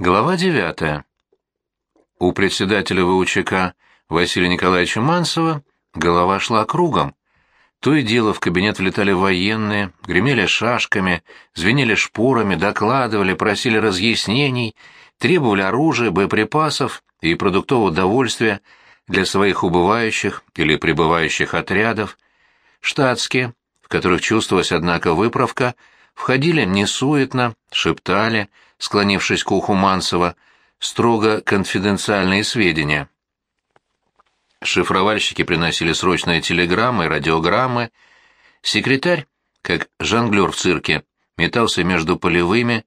Глава девятая. У председателя ВУЧК Василия Николаевича Мансова голова шла кругом. То и дело в кабинет влетали военные, гремели шашками, звенели шпорами, докладывали, просили разъяснений, требовали оружия, боеприпасов и продуктового довольствия для своих убывающих или прибывающих отрядов. Штатские, в которых чувствовалась, однако, выправка, входили несуетно, шептали, склонившись к уху Мансова, строго конфиденциальные сведения. Шифровальщики приносили срочные телеграммы радиограммы. Секретарь, как жонглер в цирке, метался между полевыми,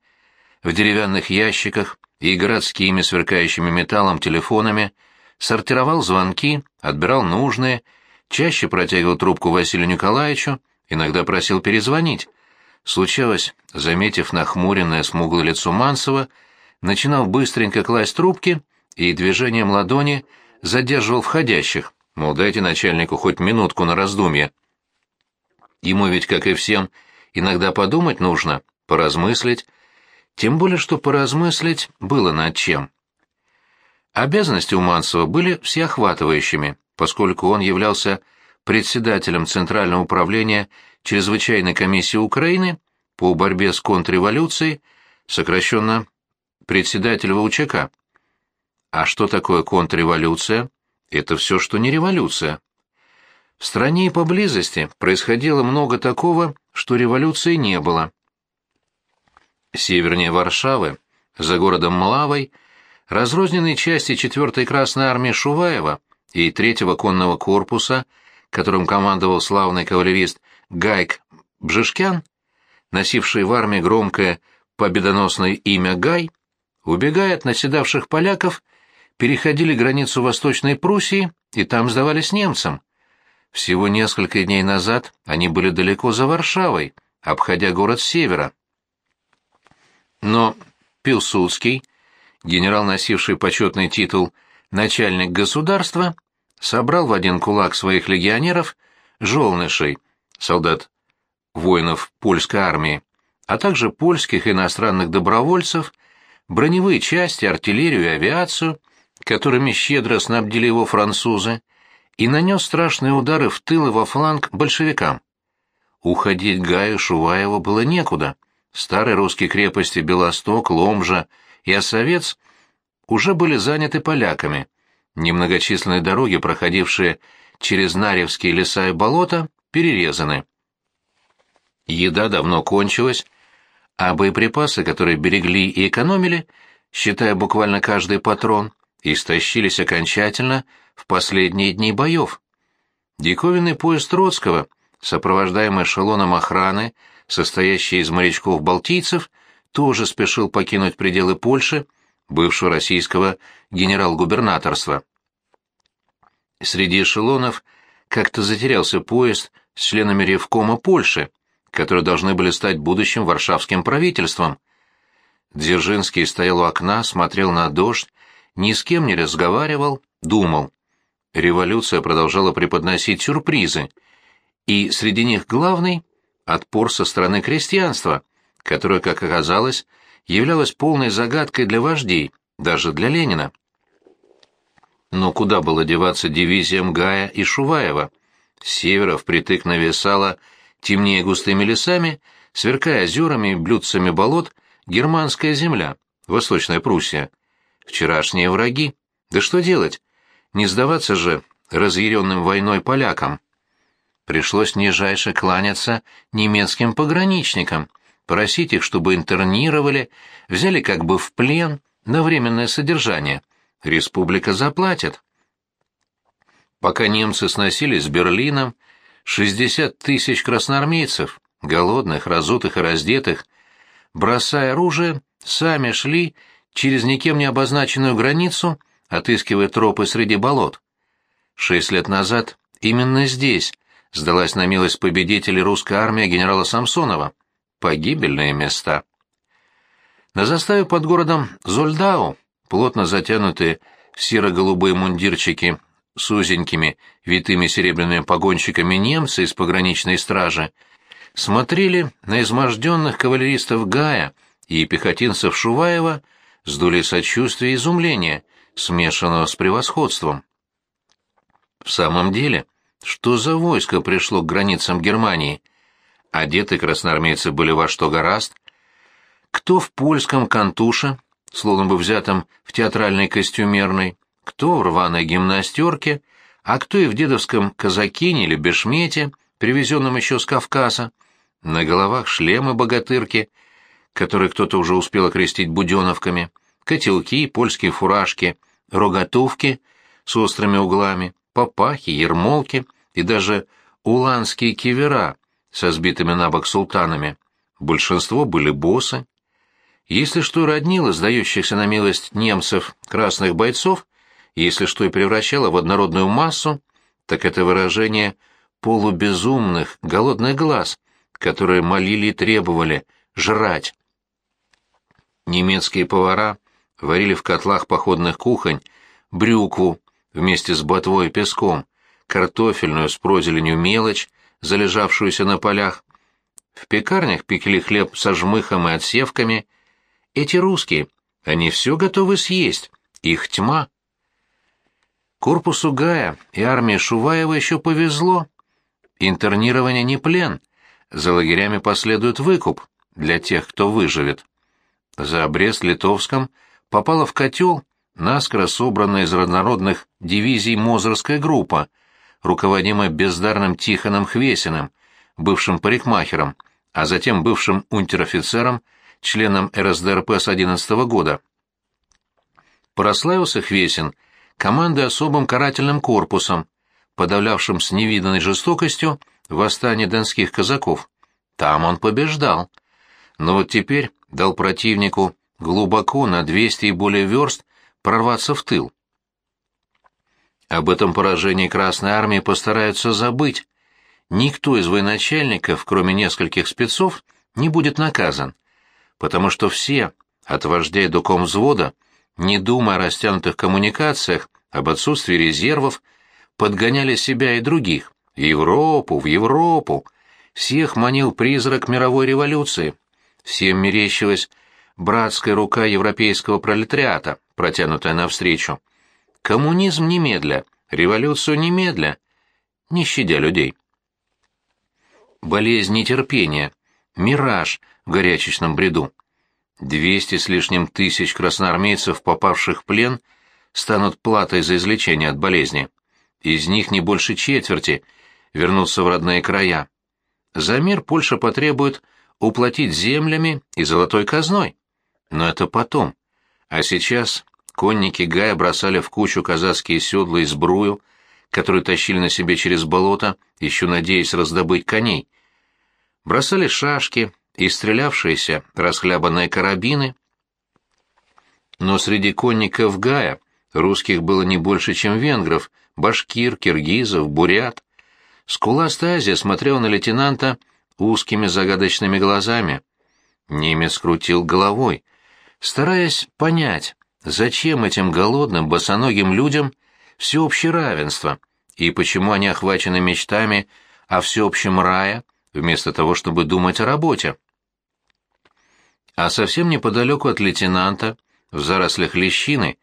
в деревянных ящиках и городскими сверкающими металлом телефонами, сортировал звонки, отбирал нужные, чаще протягивал трубку Василию Николаевичу, иногда просил перезвонить. Случалось, заметив нахмуренное смуглое лицо Мансова, начинал быстренько класть трубки и движением ладони задерживал входящих, мол, дайте начальнику хоть минутку на раздумье. Ему ведь, как и всем, иногда подумать нужно, поразмыслить, тем более, что поразмыслить было над чем. Обязанности у Мансова были всеохватывающими, поскольку он являлся председателем Центрального управления Чрезвычайной комиссии Украины по борьбе с контрреволюцией, сокращенно председатель ВУЧК. А что такое контрреволюция? Это все, что не революция. В стране и поблизости происходило много такого, что революции не было. Севернее Варшавы, за городом Млавой, разрозненные части 4-й Красной армии Шуваева и 3-го конного корпуса, которым командовал славный кавалерист Гайк Бжишкян, носивший в армии громкое победоносное имя Гай, убегая от наседавших поляков, переходили границу Восточной Пруссии и там сдавались немцам. Всего несколько дней назад они были далеко за Варшавой, обходя город с севера. Но Пилсудский, генерал, носивший почетный титул «начальник государства», собрал в один кулак своих легионеров, жолнышей, солдат воинов польской армии, а также польских и иностранных добровольцев, броневые части, артиллерию и авиацию, которыми щедро снабдили его французы, и нанес страшные удары в тыл и во фланг большевикам. Уходить Гаю Шуваеву было некуда. Старые русские крепости Белосток, Ломжа и Осовец уже были заняты поляками. Немногочисленные дороги, проходившие через Наревские леса и болота, перерезаны. Еда давно кончилась, а боеприпасы, которые берегли и экономили, считая буквально каждый патрон, истощились окончательно в последние дни боев. Диковинный поезд Троцкого, сопровождаемый эшелоном охраны, состоящий из морячков-балтийцев, тоже спешил покинуть пределы Польши, бывшего российского генерал-губернаторства. Среди эшелонов как-то затерялся поезд с членами Ревкома Польши, которые должны были стать будущим варшавским правительством. Дзержинский стоял у окна, смотрел на дождь, ни с кем не разговаривал, думал. Революция продолжала преподносить сюрпризы, и среди них главный — отпор со стороны крестьянства, которое, как оказалось, являлось полной загадкой для вождей, даже для Ленина. Но куда было деваться дивизиям Гая и Шуваева? С севера впритык нависала, темнее густыми лесами, сверкая озерами и блюдцами болот, германская земля, Восточная Пруссия. Вчерашние враги. Да что делать? Не сдаваться же разъяренным войной полякам. Пришлось нижайше кланяться немецким пограничникам, просить их, чтобы интернировали, взяли как бы в плен на временное содержание. Республика заплатит. Пока немцы сносились с Берлином, 60 тысяч красноармейцев, голодных, разутых и раздетых, бросая оружие, сами шли через никем не обозначенную границу, отыскивая тропы среди болот. Шесть лет назад именно здесь сдалась на милость победителей русская армия генерала Самсонова. Погибельные места. На заставе под городом Зольдау плотно затянутые серо-голубые мундирчики с узенькими, витыми серебряными погонщиками немцы из пограничной стражи, смотрели на изможденных кавалеристов Гая и пехотинцев Шуваева с долей сочувствия и изумления, смешанного с превосходством. В самом деле, что за войско пришло к границам Германии? Одеты красноармейцы были во что гораст. Кто в польском кантуше, словно бы взятом в театральной костюмерной, кто в рваной гимнастерке, а кто и в дедовском казакине или бешмете, привезенном еще с Кавказа. На головах шлемы богатырки, которые кто-то уже успел окрестить буденовками, котелки, польские фуражки, рогатовки с острыми углами, папахи, ермолки и даже уланские кивера со сбитыми на бок султанами. Большинство были боссы. Если что роднило сдающихся на милость немцев красных бойцов, если что и превращало в однородную массу, так это выражение полубезумных, голодных глаз, которые молили и требовали жрать. Немецкие повара варили в котлах походных кухонь брюкву вместе с ботвой и песком, картофельную с прозеленью мелочь, залежавшуюся на полях. В пекарнях пекли хлеб со жмыхом и отсевками. Эти русские, они все готовы съесть, их тьма. Корпусу Гая и армии Шуваева еще повезло. Интернирование не плен. За лагерями последует выкуп для тех, кто выживет. За Брест-Литовском попала в котел наскоро собранная из разнородных дивизий Мозырская группа, руководимая бездарным Тихоном Хвесиным, бывшим парикмахером, а затем бывшим унтер-офицером, членом РСДРП с 11 -го года. Прославился Хвесин – командой особым карательным корпусом, подавлявшим с невиданной жестокостью восстание донских казаков. Там он побеждал. Но вот теперь дал противнику глубоко на 200 и более верст прорваться в тыл. Об этом поражении Красной Армии постараются забыть. Никто из военачальников, кроме нескольких спецов, не будет наказан, потому что все, от вождя и до комвзвода, не думая о растянутых коммуникациях, об отсутствии резервов, подгоняли себя и других. В Европу, в Европу. Всех манил призрак мировой революции. Всем мерещилась братская рука европейского пролетариата, протянутая навстречу. Коммунизм немедля, революцию немедля, не щадя людей. Болезнь нетерпения, мираж в горячечном бреду. Двести с лишним тысяч красноармейцев, попавших в плен, станут платой за излечение от болезни. Из них не больше четверти вернутся в родные края. За мир Польша потребует уплатить землями и золотой казной. Но это потом. А сейчас конники Гая бросали в кучу казацкие седла и сбрую, которую тащили на себе через болото, еще надеясь раздобыть коней. Бросали шашки, и стрелявшиеся расхлябанные карабины. Но среди конников Гая русских было не больше, чем венгров, башкир, киргизов, бурят. Скуластая Азия смотрел на лейтенанта узкими загадочными глазами. Немец крутил головой, стараясь понять, зачем этим голодным, босоногим людям всеобщее равенство, и почему они охвачены мечтами о всеобщем рае, вместо того, чтобы думать о работе. А совсем неподалеку от лейтенанта, в зарослях лещины,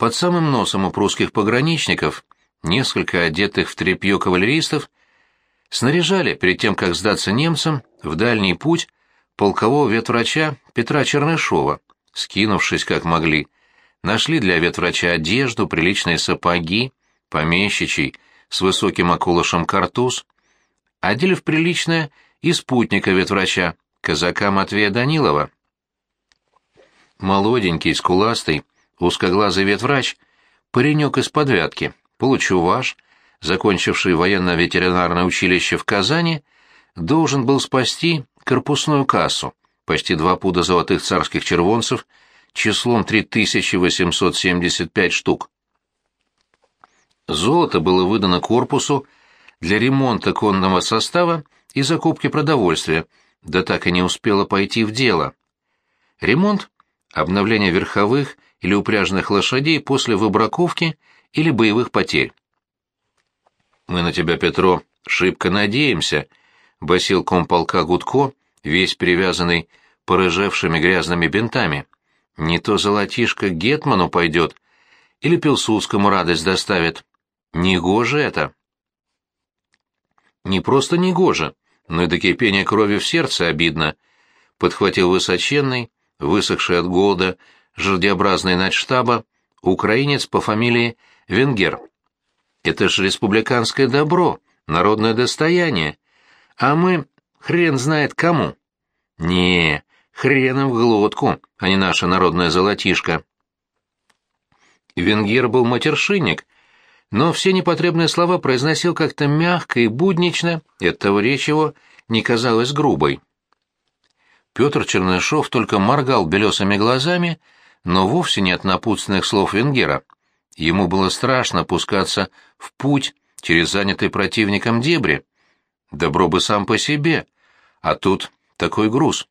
под самым носом у прусских пограничников, несколько одетых в тряпье кавалеристов, снаряжали, перед тем, как сдаться немцам, в дальний путь полкового ветврача Петра Чернышова, скинувшись как могли, нашли для ветврача одежду, приличные сапоги, помещичий, с высоким околышем картуз, одели в приличное и спутника ветврача, казака Матвея Данилова. Молоденький, скуластый, узкоглазый ветврач, паренек из подвятки, получуваш, закончивший военно-ветеринарное училище в Казани, должен был спасти корпусную кассу, почти два пуда золотых царских червонцев, числом 3875 штук. Золото было выдано корпусу для ремонта конного состава и закупки продовольствия, да так и не успела пойти в дело. Ремонт – обновление верховых или упряжных лошадей после выбраковки или боевых потерь. «Мы на тебя, Петро, шибко надеемся», — басил комполка Гудко, весь перевязанный порыжевшими грязными бинтами. Не то золотишко Гетману пойдет, или Пилсудскому радость доставит. Негоже это. Не просто негоже, но и до кипения крови в сердце обидно. Подхватил высоченный, высохший от голода, жердеобразный начштаба, украинец по фамилии Венгер. Это ж республиканское добро, народное достояние. А мы хрен знает кому. Не, хрен в глотку, а не наша народная золотишко. Венгер был матершинник, но все непотребные слова произносил как-то мягко и буднично, и оттого речь его не казалась грубой. Петр Чернышов только моргал белесыми глазами, но вовсе не от напутственных слов Венгера. Ему было страшно пускаться в путь через занятый противником дебри. Добро бы сам по себе, а тут такой груз.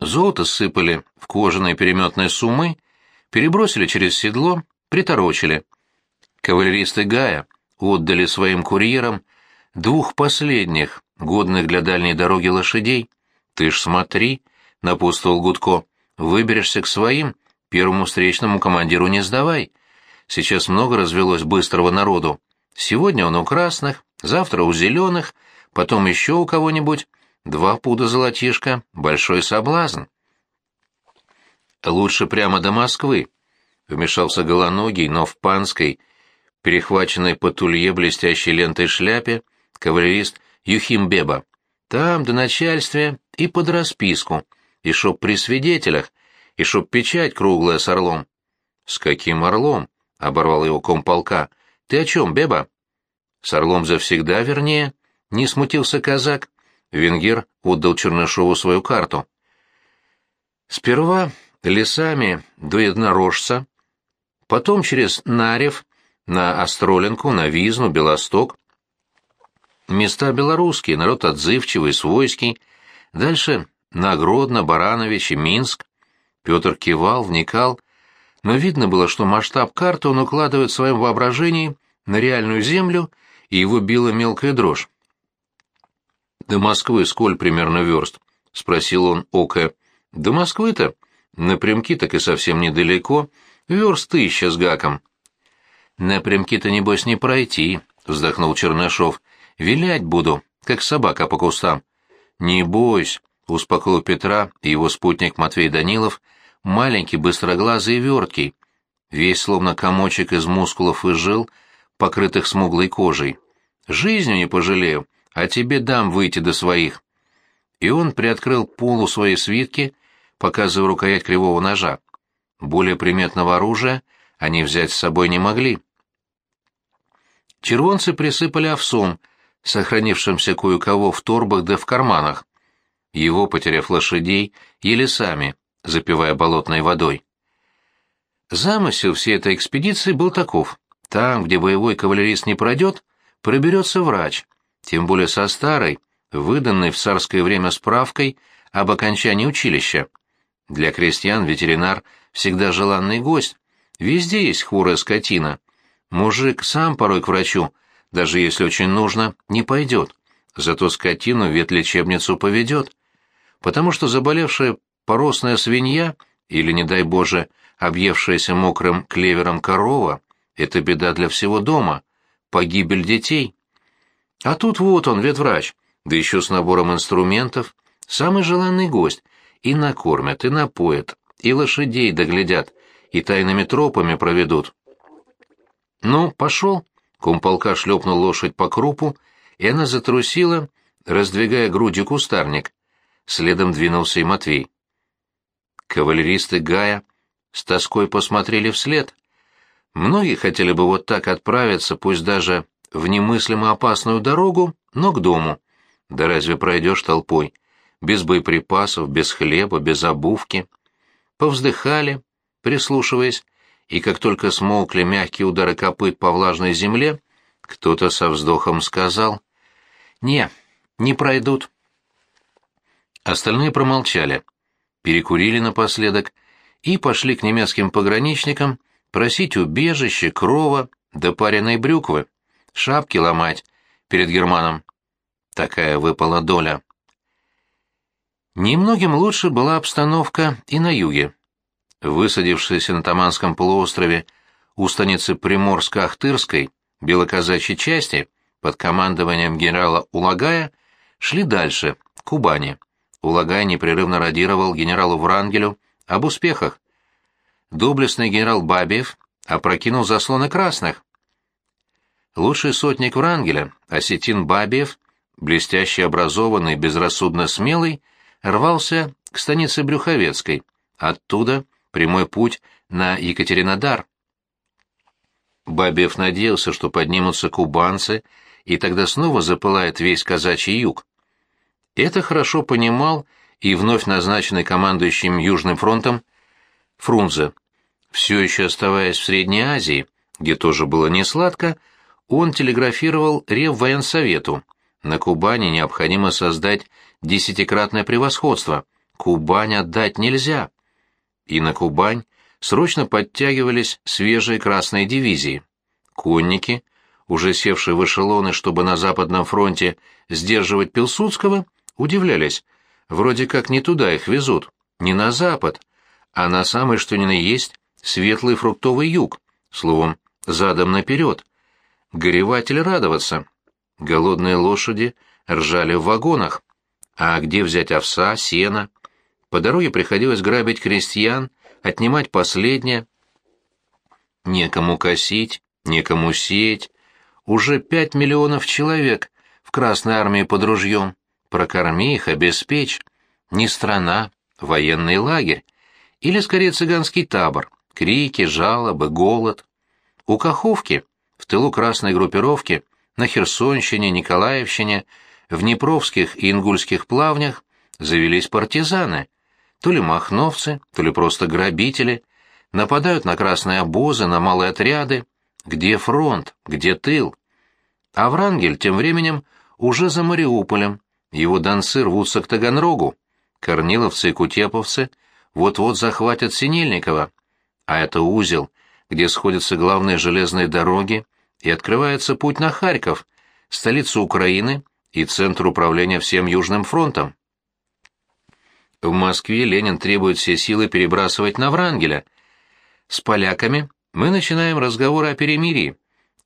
Золото сыпали в кожаные переметные суммы, перебросили через седло, приторочили. Кавалеристы Гая отдали своим курьерам двух последних, годных для дальней дороги лошадей. «Ты ж смотри», — напутствовал Гудко, — «выберешься к своим, первому встречному командиру не сдавай. Сейчас много развелось быстрого народу. Сегодня он у красных, завтра у зеленых, потом еще у кого-нибудь. Два пуда золотишка — большой соблазн». «Лучше прямо до Москвы», — вмешался голоногий, но в панской, перехваченной по тулье блестящей лентой шляпе, кавалерист Юхим Беба. Там, до начальствия, и под расписку, и чтоб при свидетелях, и чтоб печать круглая с орлом. — С каким орлом? — оборвал его комполка. — Ты о чем, Беба? — С орлом завсегда, вернее, — не смутился казак. Венгер отдал Чернышову свою карту. Сперва лесами до Еднорожца, потом через Нарев, на Остролинку, на Визну, Белосток, Места белорусские, народ отзывчивый, свойский. Дальше на Гродно, Баранович и Минск. Петр кивал, вникал, но видно было, что масштаб карты он укладывает в своем воображении на реальную землю, и его била мелкая дрожь. «До Москвы сколь примерно верст?» — спросил он Ока. «До Москвы-то? Напрямки так и совсем недалеко. Верст тысяча с гаком». «Напрямки-то, небось, не пройти», — вздохнул Чернышов. Вилять буду, как собака по кустам. Не бойся, успокоил Петра и его спутник Матвей Данилов, маленький, быстроглазый и верткий, весь словно комочек из мускулов и жил, покрытых смуглой кожей. Жизнью не пожалею, а тебе дам выйти до своих. И он приоткрыл полу своей свитки, показывая рукоять кривого ножа. Более приметного оружия они взять с собой не могли. Червонцы присыпали овсом, сохранившимся кое-кого в торбах да в карманах. Его, потеряв лошадей, ели сами, запивая болотной водой. Замысел всей этой экспедиции был таков. Там, где боевой кавалерист не пройдет, проберется врач, тем более со старой, выданной в царское время справкой об окончании училища. Для крестьян ветеринар всегда желанный гость. Везде есть хворая скотина. Мужик сам порой к врачу даже если очень нужно, не пойдет. Зато скотину ветлечебницу поведет. Потому что заболевшая поросная свинья или, не дай Боже, объевшаяся мокрым клевером корова — это беда для всего дома, погибель детей. А тут вот он, ветврач, да еще с набором инструментов, самый желанный гость, и накормят, и напоят, и лошадей доглядят, и тайными тропами проведут. Ну, пошел. Комполка шлепнул лошадь по крупу, и она затрусила, раздвигая грудью кустарник. Следом двинулся и Матвей. Кавалеристы Гая с тоской посмотрели вслед. Многие хотели бы вот так отправиться, пусть даже в немыслимо опасную дорогу, но к дому. Да разве пройдешь толпой? Без боеприпасов, без хлеба, без обувки. Повздыхали, прислушиваясь, и как только смолкли мягкие удары копыт по влажной земле, кто-то со вздохом сказал «Не, не пройдут». Остальные промолчали, перекурили напоследок и пошли к немецким пограничникам просить убежище, крова да пареной брюквы, шапки ломать перед Германом. Такая выпала доля. Немногим лучше была обстановка и на юге. Высадившиеся на Таманском полуострове у станицы Приморско-Ахтырской белоказачьей части под командованием генерала Улагая шли дальше, к Кубани. Улагай непрерывно радировал генералу Врангелю об успехах. Доблестный генерал Бабиев опрокинул заслоны красных. Лучший сотник Врангеля, осетин Бабиев, блестяще образованный, безрассудно смелый, рвался к станице Брюховецкой, оттуда прямой путь на Екатеринодар. Бабиев надеялся, что поднимутся кубанцы, и тогда снова запылает весь казачий юг. Это хорошо понимал и вновь назначенный командующим Южным фронтом Фрунзе. Все еще оставаясь в Средней Азии, где тоже было несладко, он телеграфировал Реввоенсовету. На Кубани необходимо создать десятикратное превосходство. Кубань отдать нельзя. И на Кубань срочно подтягивались свежие красные дивизии. Конники, уже севшие в эшелоны, чтобы на Западном фронте сдерживать Пилсудского, удивлялись. Вроде как не туда их везут, не на Запад, а на самый что ни на есть светлый фруктовый юг, словом, задом наперед. Горевать или радоваться? Голодные лошади ржали в вагонах. А где взять овса, сена? По дороге приходилось грабить крестьян, отнимать последнее. Некому косить, некому сеять. Уже пять миллионов человек в Красной армии под ружьем. Прокорми их, обеспечь. Не страна, военный лагерь. Или, скорее, цыганский табор. Крики, жалобы, голод. У Каховки, в тылу красной группировки, на Херсонщине, Николаевщине, в Днепровских и Ингульских плавнях завелись партизаны. То ли махновцы, то ли просто грабители. Нападают на красные обозы, на малые отряды. Где фронт, где тыл? А Врангель тем временем уже за Мариуполем, его донцы рвутся к Таганрогу. Корниловцы и кутеповцы вот-вот захватят Синельникова. А это узел, где сходятся главные железные дороги, и открывается путь на Харьков, столицу Украины и центр управления всем Южным фронтом. В Москве Ленин требует все силы перебрасывать на Врангеля. С поляками мы начинаем разговоры о перемирии.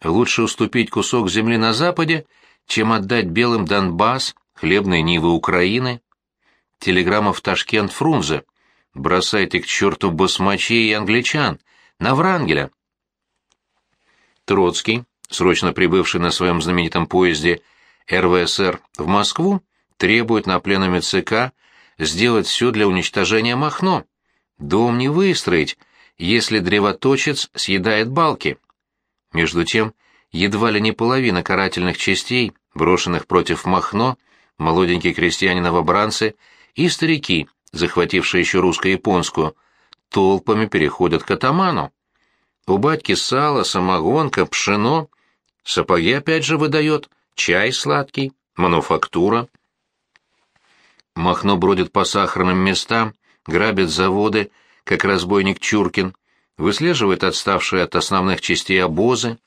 Лучше уступить кусок земли на Западе, чем отдать белым Донбасс, хлебные нивы Украины. Телеграмма в Ташкент Фрунзе. Бросайте к черту басмачей и англичан. На Врангеля. Троцкий, срочно прибывший на своем знаменитом поезде РВСР в Москву, требует на пленуме ЦК сделать все для уничтожения Махно. Дом не выстроить, если древоточец съедает балки. Между тем, едва ли не половина карательных частей, брошенных против Махно, молоденькие крестьяне-новобранцы и старики, захватившие еще русско-японскую, толпами переходят к атаману. У батьки сало, самогонка, пшено, сапоги опять же выдает, чай сладкий, мануфактура. Махно бродит по сахарным местам, грабит заводы, как разбойник Чуркин, выслеживает отставшие от основных частей обозы.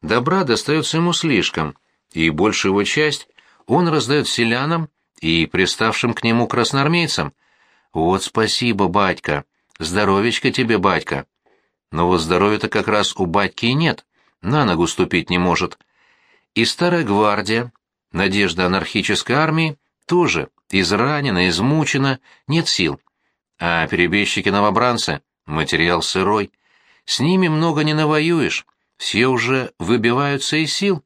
Добра достается ему слишком, и большую его часть он раздает селянам и приставшим к нему красноармейцам. Вот спасибо, батька, здоровечко тебе, батька. Но вот здоровья-то как раз у батьки и нет, на ногу ступить не может. И старая гвардия, надежда анархической армии, тоже изранена, измучена, нет сил. А перебежчики-новобранцы — материал сырой. С ними много не навоюешь, все уже выбиваются из сил.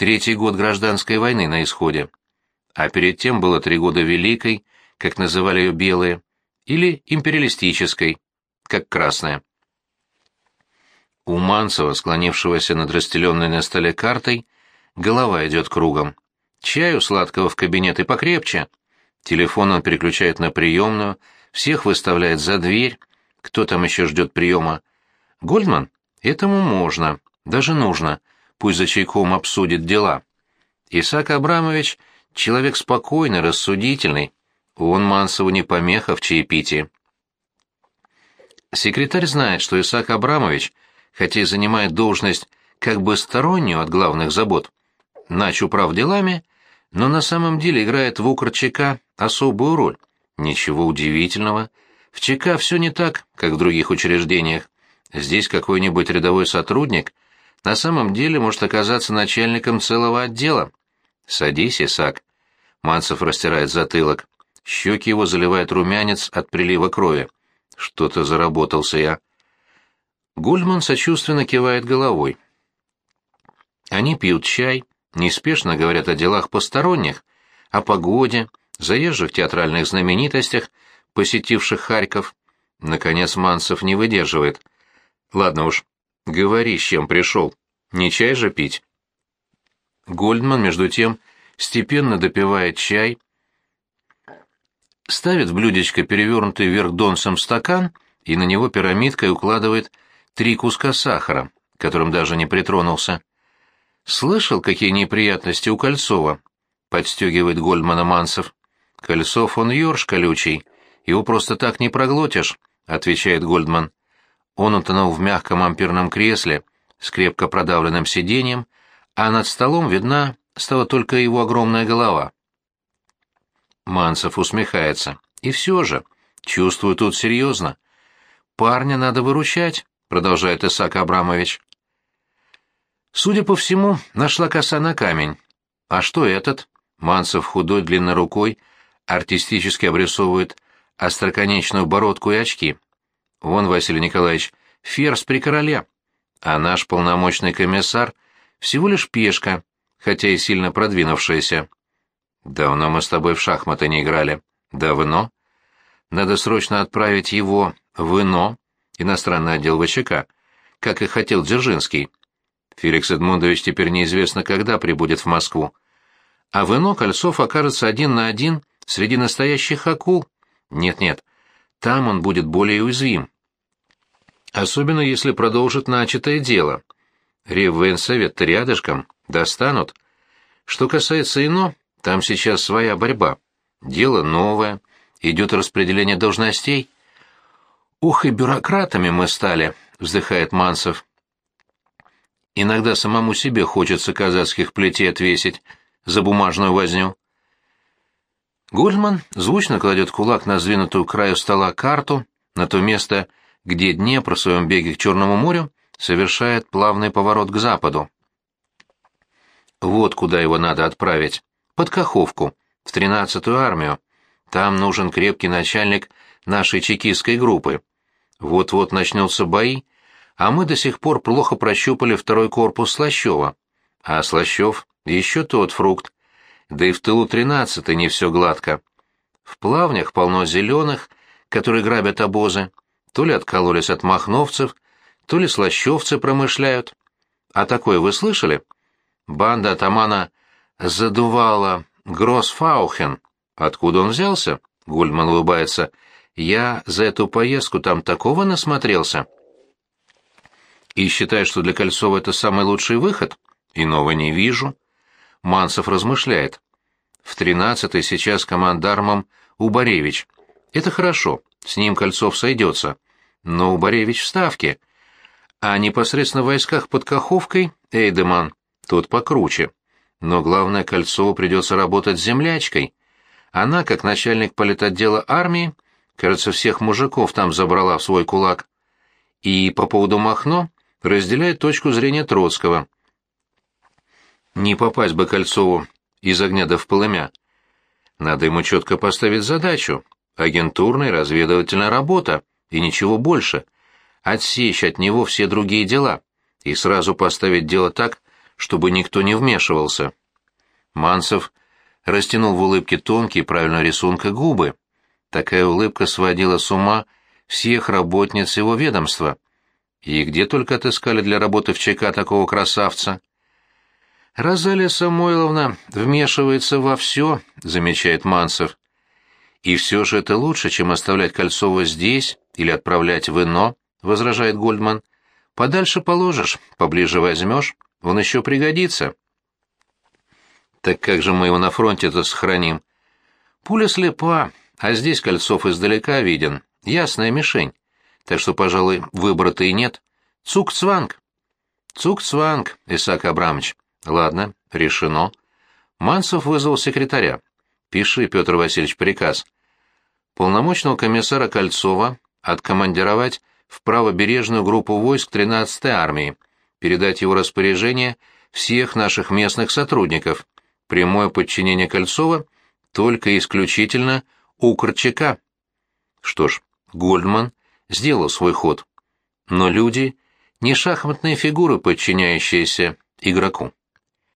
Третий год гражданской войны на исходе. А перед тем было три года Великой, как называли ее белые, или империалистической, как красная. У Манцева, склонившегося над расстеленной на столе картой, голова идет кругом. Чаю сладкого в кабинет и покрепче. Телефон он переключает на приемную, всех выставляет за дверь. Кто там еще ждет приема? Гольдман? Этому можно, даже нужно пусть за чайком обсудит дела. Исаак Абрамович — человек спокойный, рассудительный. Он Мансову не помеха в чаепитии. Секретарь знает, что Исаак Абрамович, хотя и занимает должность как бы стороннюю от главных забот, нач управ делами, но на самом деле играет в укр особую роль. Ничего удивительного. В ЧК все не так, как в других учреждениях. Здесь какой-нибудь рядовой сотрудник на самом деле может оказаться начальником целого отдела. Садись, Исаак. Манцев растирает затылок. Щеки его заливает румянец от прилива крови. Что-то заработался я. Гульман сочувственно кивает головой. Они пьют чай, неспешно говорят о делах посторонних, о погоде, заезжих театральных знаменитостях, посетивших Харьков. Наконец Манцев не выдерживает. Ладно уж, говори, с чем пришел. Не чай же пить. Гольдман, между тем, степенно допивает чай, ставит в блюдечко перевернутый вверх донцем стакан и на него пирамидкой укладывает три куска сахара, которым даже не притронулся. «Слышал, какие неприятности у Кольцова?» — подстегивает Гольдмана Мансов. «Кольцов он ёрш колючий, его просто так не проглотишь», — отвечает Гольдман. Он утонул в мягком ампирном кресле с крепко продавленным сиденьем, а над столом видна стала только его огромная голова. Мансов усмехается. «И все же, чувствую тут серьезно. Парня надо выручать», — продолжает Исаак Абрамович. Судя по всему, нашла коса на камень. А что этот? Мансов худой длинной рукой артистически обрисовывает остроконечную бородку и очки. Вон, Василий Николаевич, ферзь при короле. А наш полномочный комиссар всего лишь пешка, хотя и сильно продвинувшаяся. Давно мы с тобой в шахматы не играли. Давно? Надо срочно отправить его в ИНО, иностранный отдел ВЧК, как и хотел Дзержинский. Феликс Эдмундович теперь неизвестно, когда прибудет в Москву. А в ИНО Кольцов окажется один на один среди настоящих акул. Нет-нет, там он будет более уязвим. Особенно если продолжит начатое дело. Реввоенсовет-то рядышком, достанут. Что касается ИНО, там сейчас своя борьба. Дело новое, идет распределение должностей. «Ух, и бюрократами мы стали», — вздыхает Мансов. Иногда самому себе хочется казацких плетей отвесить за бумажную возню. Гольдман звучно кладет кулак на сдвинутую краю стола карту, на то место, где Днепр в своем беге к Черному морю совершает плавный поворот к западу. Вот куда его надо отправить. Под Каховку, в тринадцатую армию. Там нужен крепкий начальник нашей чекистской группы. Вот-вот начнутся бои, а мы до сих пор плохо прощупали второй корпус Слащева. А Слащев — еще тот фрукт. Да и в тылу тринадцатый не все гладко. В плавнях полно зеленых, которые грабят обозы, то ли откололись от махновцев, то ли слащевцы промышляют. А такое вы слышали? Банда атамана задувала Гроссфаухен. Откуда он взялся? Гульман улыбается. Я за эту поездку там такого насмотрелся. И считаешь, что для Кольцова это самый лучший выход? Иного не вижу. Мансов размышляет. В тринадцатой сейчас командармом Убаревич. Это хорошо, с ним Кольцов сойдется. Но Убаревич в ставке. А непосредственно в войсках под Каховкой Эйдеман, тот покруче. Но главное, Кольцову придется работать с землячкой. Она, как начальник политотдела армии, кажется, всех мужиков там забрала в свой кулак. И по поводу Махно разделяет точку зрения Троцкого. Не попасть бы Кольцову из огня до в полымя. Надо ему четко поставить задачу. Агентурная разведывательная работа, и ничего больше. Отсечь от него все другие дела. И сразу поставить дело так, чтобы никто не вмешивался. Мансов растянул в улыбке тонкие правильного рисунка губы. Такая улыбка сводила с ума всех работниц его ведомства — и где только отыскали для работы в ЧК такого красавца? Розалия Самойловна вмешивается во все, замечает Мансов. И все же это лучше, чем оставлять Кольцова здесь или отправлять в ИНО, возражает Гольдман. Подальше положишь, поближе возьмешь, он еще пригодится. Так как же мы его на фронте-то сохраним? Пуля слепа, а здесь Кольцов издалека виден, ясная мишень так что, пожалуй, выбора-то и нет. Цук-цванг. Цук-цванг, Исаак Абрамович. Ладно, решено. Мансов вызвал секретаря. Пиши, Петр Васильевич, приказ. полномочного комиссара Кольцова откомандировать в правобережную группу войск 13-й армии, передать его распоряжение всех наших местных сотрудников, прямое подчинение Кольцова только исключительно у Корчака. Что ж, Гольдман сделал свой ход. Но люди — не шахматные фигуры, подчиняющиеся игроку.